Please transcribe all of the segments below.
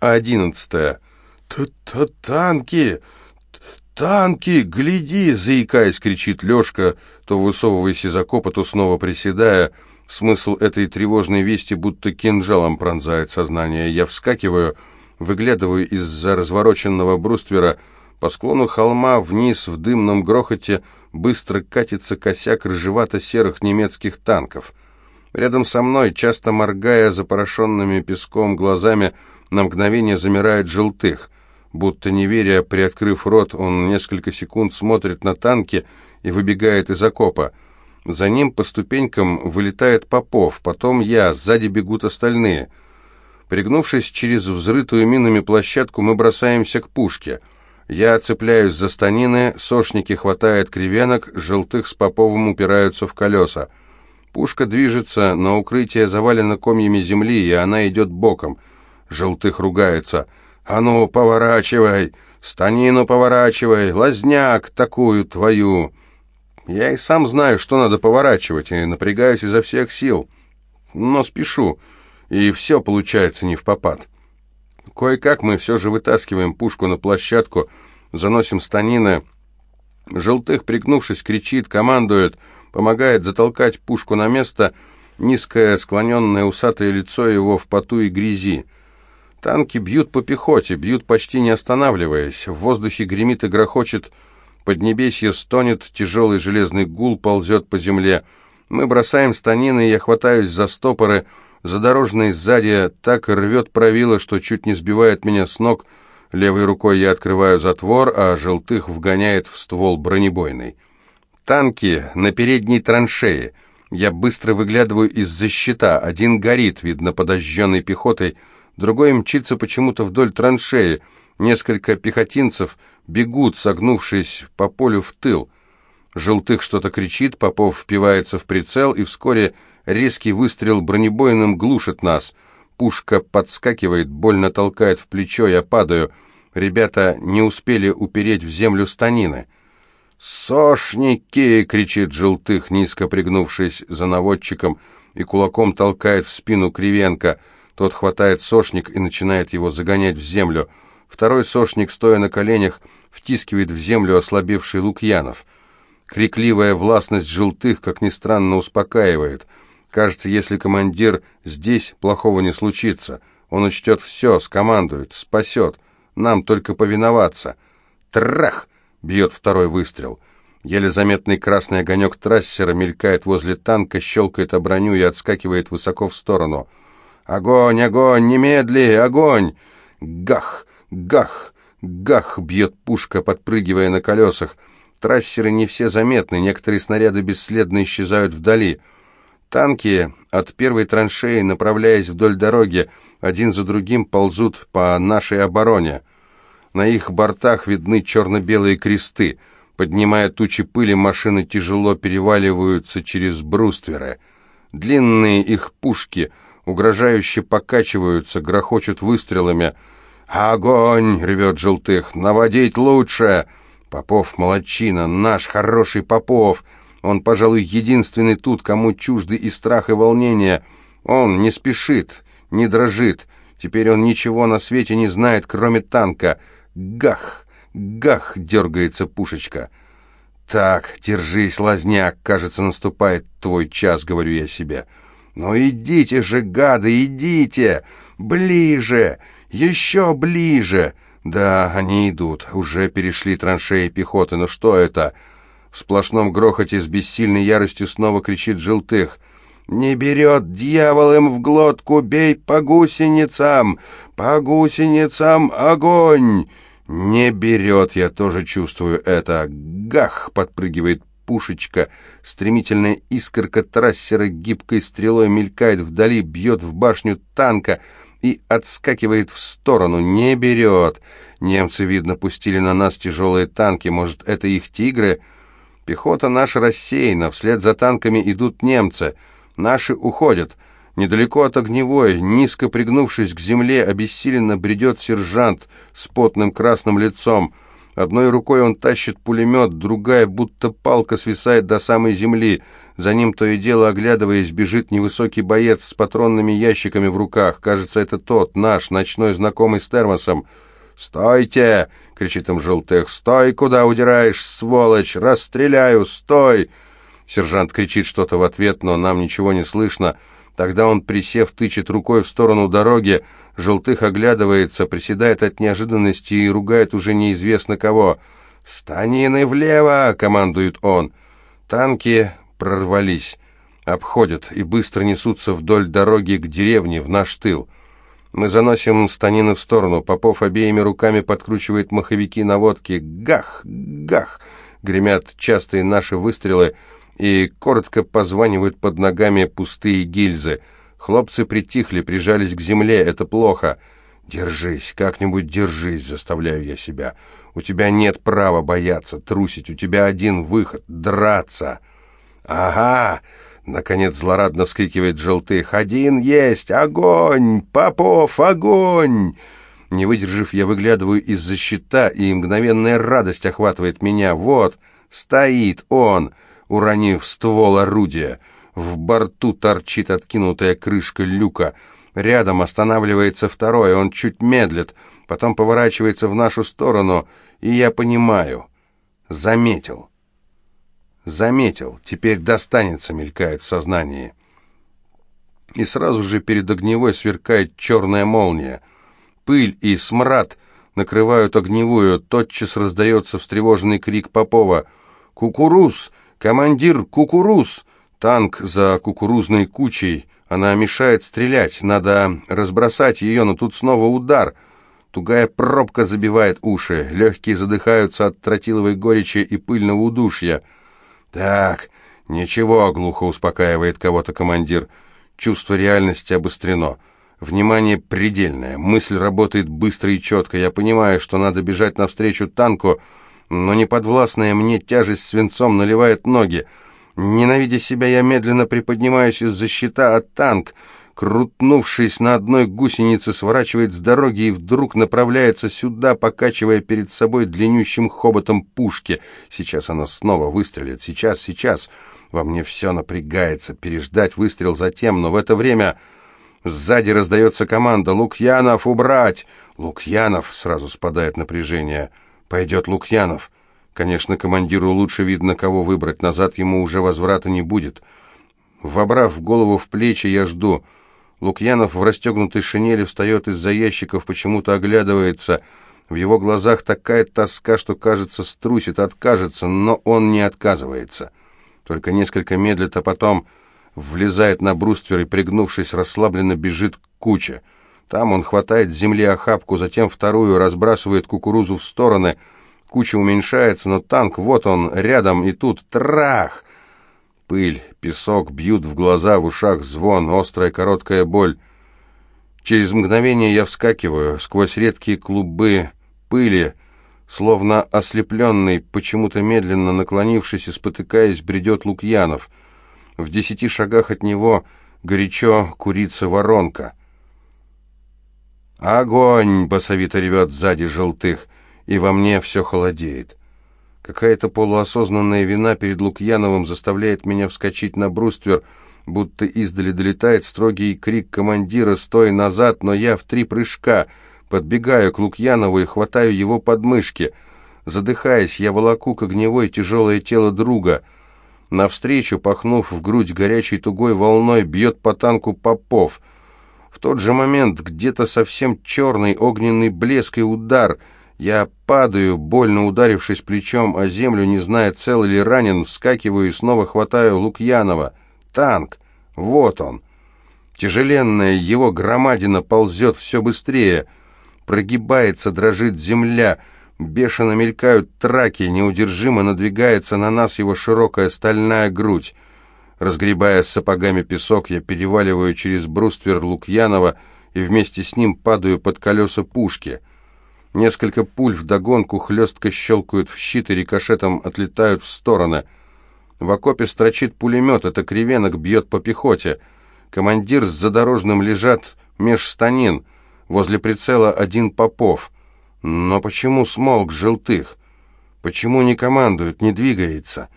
Одиннадцатое. «Т-т-танки! Танки! Гляди!» — заикаясь, кричит Лешка, то высовываясь из окопа, то снова приседая. Смысл этой тревожной вести будто кинжалом пронзает сознание. Я вскакиваю, выглядываю из-за развороченного бруствера. По склону холма вниз в дымном грохоте быстро катится косяк рыжевато-серых немецких танков. Рядом со мной, часто моргая запорошенными песком глазами, на мгновение замирает желтых. Будто не веря, приоткрыв рот, он несколько секунд смотрит на танки и выбегает из окопа. За ним по ступенькам вылетает Попов, потом я, сзади бегут остальные. Пригнувшись через взрытую минами площадку, мы бросаемся к пушке. Я цепляюсь за станины, сошники хватает кривенок, желтых с Поповым упираются в колеса. Пушка движется, но укрытие завалено комьями земли, и она идет боком. Желтых ругается. «А ну, поворачивай! Станину поворачивай! Лазняк такую твою!» Я и сам знаю, что надо поворачивать, и напрягаюсь изо всех сил. Но спешу, и все получается не в попад. Кое-как мы все же вытаскиваем пушку на площадку, заносим станины. Желтых, пригнувшись, кричит, командует, помогает затолкать пушку на место, низкое склоненное усатое лицо его в поту и грязи. Танки бьют по пехоте, бьют почти не останавливаясь. В воздухе гремит и грохочет Поднебесье стонет, тяжелый железный гул ползет по земле. Мы бросаем станины, я хватаюсь за стопоры. Задорожный сзади так рвет правило, что чуть не сбивает меня с ног. Левой рукой я открываю затвор, а желтых вгоняет в ствол бронебойный. Танки на передней траншее. Я быстро выглядываю из-за щита. Один горит, видно, подожженной пехотой. Другой мчится почему-то вдоль траншеи. Несколько пехотинцев бегут, согнувшись по полю в тыл. Желтых что-то кричит, Попов впивается в прицел, и вскоре резкий выстрел бронебойным глушит нас. Пушка подскакивает, больно толкает в плечо, я падаю. Ребята не успели упереть в землю станины. «Сошники!» — кричит Желтых, низко пригнувшись за наводчиком, и кулаком толкает в спину Кривенко. Тот хватает сошник и начинает его загонять в землю — Второй сошник, стоя на коленях, втискивает в землю ослабевший Лукьянов. Крикливая властность желтых, как ни странно, успокаивает. Кажется, если командир здесь, плохого не случится. Он учтет все, скомандует, спасет. Нам только повиноваться. Трах! Бьет второй выстрел. Еле заметный красный огонек трассера мелькает возле танка, щелкает о броню и отскакивает высоко в сторону. «Огонь, огонь, немедли, огонь!» Гах! Гах! Гах! Бьет пушка, подпрыгивая на колесах. Трассеры не все заметны, некоторые снаряды бесследно исчезают вдали. Танки от первой траншеи, направляясь вдоль дороги, один за другим ползут по нашей обороне. На их бортах видны черно-белые кресты. Поднимая тучи пыли, машины тяжело переваливаются через брустверы. Длинные их пушки угрожающе покачиваются, грохочут выстрелами — «Огонь!» — ревет Желтых. «Наводить лучше!» Попов молодчина, наш хороший Попов. Он, пожалуй, единственный тут, кому чужды и страх, и волнение. Он не спешит, не дрожит. Теперь он ничего на свете не знает, кроме танка. Гах! Гах! — дергается пушечка. «Так, держись, лазняк, кажется, наступает твой час», — говорю я себе. «Ну идите же, гады, идите! Ближе! «Еще ближе!» «Да, они идут, уже перешли траншеи пехоты, но что это?» В сплошном грохоте с бессильной яростью снова кричит Желтых. «Не берет дьявол им в глотку, бей по гусеницам! По гусеницам огонь!» «Не берет, я тоже чувствую это. Гах!» — подпрыгивает пушечка. Стремительная искорка трассера гибкой стрелой мелькает вдали, бьет в башню танка — и отскакивает в сторону, не берет. Немцы, видно, пустили на нас тяжелые танки, может, это их «Тигры»? Пехота наша рассеяна, вслед за танками идут немцы. Наши уходят. Недалеко от огневой, низко пригнувшись к земле, обессиленно бредет сержант с потным красным лицом. Одной рукой он тащит пулемет, другая, будто палка, свисает до самой земли. За ним то и дело, оглядываясь, бежит невысокий боец с патронными ящиками в руках. Кажется, это тот, наш, ночной знакомый с термосом. «Стойте!» — кричит им Желтых. «Стой, куда удираешь, сволочь! Расстреляю! Стой!» Сержант кричит что-то в ответ, но нам ничего не слышно. Тогда он, присев, тычет рукой в сторону дороги, Желтых оглядывается, приседает от неожиданности и ругает уже неизвестно кого. «Станины влево!» — командует он. Танки прорвались, обходят и быстро несутся вдоль дороги к деревне, в наш тыл. Мы заносим станины в сторону. Попов обеими руками подкручивает маховики наводки. Гах! Гах! Гремят частые наши выстрелы и коротко позванивают под ногами пустые гильзы — Хлопцы притихли, прижались к земле. Это плохо. «Держись, как-нибудь держись», — заставляю я себя. «У тебя нет права бояться, трусить. У тебя один выход — драться». «Ага!» — наконец злорадно вскрикивает Желтых. «Один есть! Огонь! Попов, огонь!» Не выдержав, я выглядываю из-за щита, и мгновенная радость охватывает меня. Вот, стоит он, уронив ствол орудия. В борту торчит откинутая крышка люка. Рядом останавливается второй, он чуть медлит, потом поворачивается в нашу сторону, и я понимаю. Заметил. Заметил. Теперь достанется, мелькает в сознании. И сразу же перед огневой сверкает черная молния. Пыль и смрад накрывают огневую, тотчас раздается встревоженный крик Попова. «Кукуруз! Командир, кукуруз!» Танк за кукурузной кучей. Она мешает стрелять. Надо разбросать ее, но тут снова удар. Тугая пробка забивает уши. Легкие задыхаются от тротиловой горечи и пыльного удушья. «Так, ничего», — глухо успокаивает кого-то командир. Чувство реальности обострено. Внимание предельное. Мысль работает быстро и четко. Я понимаю, что надо бежать навстречу танку, но неподвластная мне тяжесть свинцом наливает ноги. Ненавидя себя, я медленно приподнимаюсь из-за щита, а танк, крутнувшись на одной гусенице, сворачивает с дороги и вдруг направляется сюда, покачивая перед собой длиннющим хоботом пушки. Сейчас она снова выстрелит. Сейчас, сейчас. Во мне все напрягается. Переждать выстрел затем, но в это время... Сзади раздается команда «Лукьянов, убрать!» «Лукьянов!» — сразу спадает напряжение. «Пойдет Лукьянов!» Конечно, командиру лучше видно, кого выбрать, назад ему уже возврата не будет. Вобрав голову в плечи, я жду. Лукьянов в расстегнутой шинели встает из-за ящиков, почему-то оглядывается. В его глазах такая тоска, что, кажется, струсит, откажется, но он не отказывается. Только несколько медлит, а потом влезает на бруствер и, пригнувшись, расслабленно бежит к куче. Там он хватает с земли охапку, затем вторую, разбрасывает кукурузу в стороны — Куча уменьшается, но танк, вот он, рядом, и тут трах! Пыль, песок бьют в глаза, в ушах звон, острая короткая боль. Через мгновение я вскакиваю, сквозь редкие клубы пыли, словно ослепленный, почему-то медленно наклонившись и спотыкаясь, бредет Лукьянов. В десяти шагах от него горячо курится воронка. «Огонь!» — басовито ревет сзади желтых и во мне все холодеет. Какая-то полуосознанная вина перед Лукьяновым заставляет меня вскочить на бруствер, будто издали долетает строгий крик командира «Стой назад!», но я в три прыжка подбегаю к Лукьянову и хватаю его подмышки. Задыхаясь, я волоку к огневой тяжелое тело друга. Навстречу, пахнув в грудь горячей тугой волной, бьет по танку Попов. В тот же момент где-то совсем черный огненный блеск и удар — я падаю, больно ударившись плечом о землю, не зная, цел или ранен, вскакиваю и снова хватаю Лукьянова. Танк! Вот он! Тяжеленная его громадина ползет все быстрее. Прогибается, дрожит земля. Бешено мелькают траки, неудержимо надвигается на нас его широкая стальная грудь. Разгребая сапогами песок, я переваливаю через бруствер Лукьянова и вместе с ним падаю под колеса пушки — Несколько пуль вдогонку хлестко щелкают в щит и рикошетом отлетают в стороны. В окопе строчит пулемет, это кривенок бьет по пехоте. Командир с задорожным лежат меж станин. Возле прицела один Попов. Но почему смолк желтых? Почему не командует, не двигается?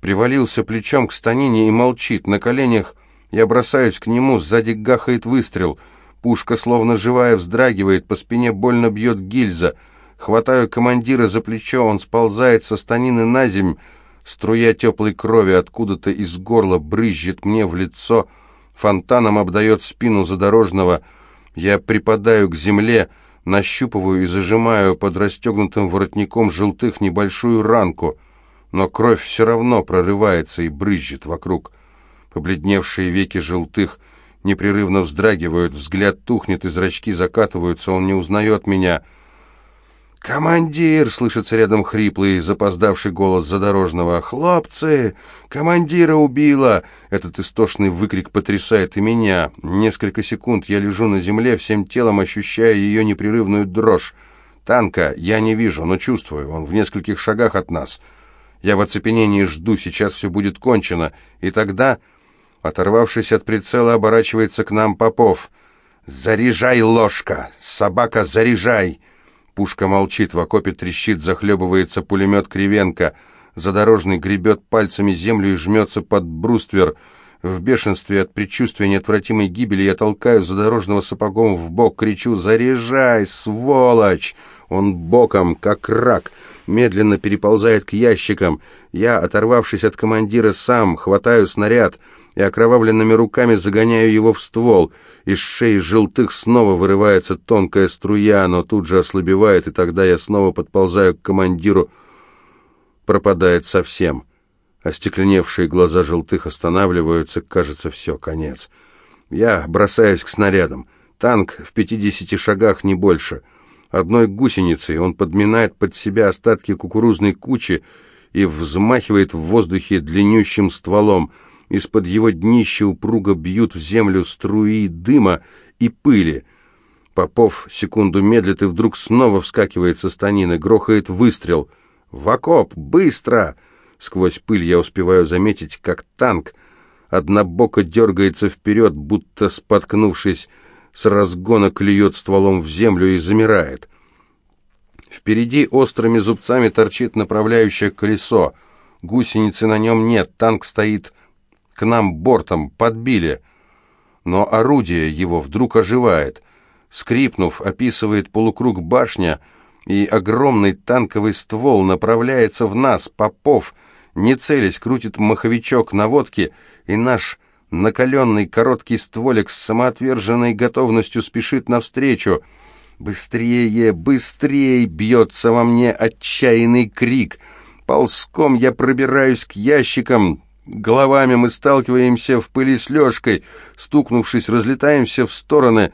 Привалился плечом к станине и молчит. На коленях я бросаюсь к нему, сзади гахает выстрел. Пушка, словно живая, вздрагивает, по спине больно бьет гильза. Хватаю командира за плечо, он сползает со станины на земь. Струя теплой крови откуда-то из горла брызжет мне в лицо, фонтаном обдает спину задорожного. Я припадаю к земле, нащупываю и зажимаю под расстегнутым воротником желтых небольшую ранку, но кровь все равно прорывается и брызжет вокруг. Побледневшие веки желтых непрерывно вздрагивают, взгляд тухнет и зрачки закатываются, он не узнает меня — «Командир!» — слышится рядом хриплый, запоздавший голос задорожного. «Хлопцы! Командира убило!» Этот истошный выкрик потрясает и меня. Несколько секунд я лежу на земле, всем телом ощущая ее непрерывную дрожь. Танка я не вижу, но чувствую, он в нескольких шагах от нас. Я в оцепенении жду, сейчас все будет кончено. И тогда, оторвавшись от прицела, оборачивается к нам Попов. «Заряжай, ложка! Собака, заряжай!» Пушка молчит, в окопе трещит, захлебывается пулемет Кривенко. Задорожный гребет пальцами землю и жмется под бруствер. В бешенстве от предчувствия неотвратимой гибели я толкаю задорожного сапогом в бок, кричу «Заряжай, сволочь!» Он боком, как рак, медленно переползает к ящикам. Я, оторвавшись от командира, сам хватаю снаряд и окровавленными руками загоняю его в ствол — из шеи желтых снова вырывается тонкая струя, но тут же ослабевает, и тогда я снова подползаю к командиру. Пропадает совсем. Остекленевшие глаза желтых останавливаются, кажется, все, конец. Я бросаюсь к снарядам. Танк в пятидесяти шагах, не больше. Одной гусеницей он подминает под себя остатки кукурузной кучи и взмахивает в воздухе длиннющим стволом — из-под его днища упруго бьют в землю струи дыма и пыли. Попов секунду медлит и вдруг снова вскакивает со станины, грохает выстрел. «В окоп! Быстро!» Сквозь пыль я успеваю заметить, как танк однобоко дергается вперед, будто споткнувшись, с разгона клюет стволом в землю и замирает. Впереди острыми зубцами торчит направляющее колесо. Гусеницы на нем нет, танк стоит к нам бортом, подбили. Но орудие его вдруг оживает. Скрипнув, описывает полукруг башня, и огромный танковый ствол направляется в нас. Попов, не целясь, крутит маховичок наводки, и наш накаленный короткий стволик с самоотверженной готовностью спешит навстречу. «Быстрее, быстрее!» — бьется во мне отчаянный крик. Ползком я пробираюсь к ящикам, Головами мы сталкиваемся в пыли с Лешкой, стукнувшись, разлетаемся в стороны.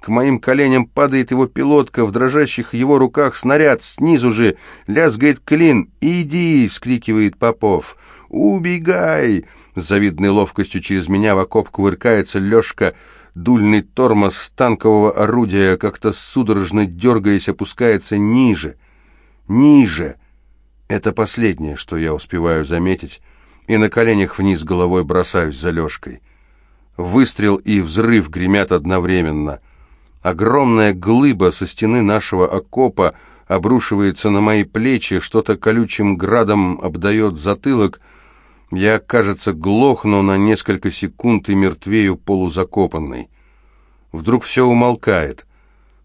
К моим коленям падает его пилотка, в дрожащих его руках снаряд, снизу же лязгает клин. «Иди!» — вскрикивает Попов. «Убегай!» С завидной ловкостью через меня в окоп кувыркается Лешка. Дульный тормоз танкового орудия, как-то судорожно дергаясь, опускается ниже. Ниже! Это последнее, что я успеваю заметить и на коленях вниз головой бросаюсь за Лешкой. Выстрел и взрыв гремят одновременно. Огромная глыба со стены нашего окопа обрушивается на мои плечи, что-то колючим градом обдает затылок. Я, кажется, глохну на несколько секунд и мертвею полузакопанный. Вдруг все умолкает.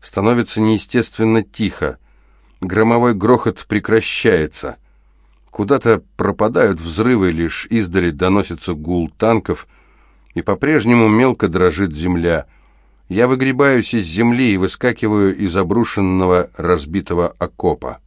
Становится неестественно тихо. Громовой грохот прекращается. Куда-то пропадают взрывы, лишь издали доносится гул танков, и по-прежнему мелко дрожит земля. Я выгребаюсь из земли и выскакиваю из обрушенного разбитого окопа.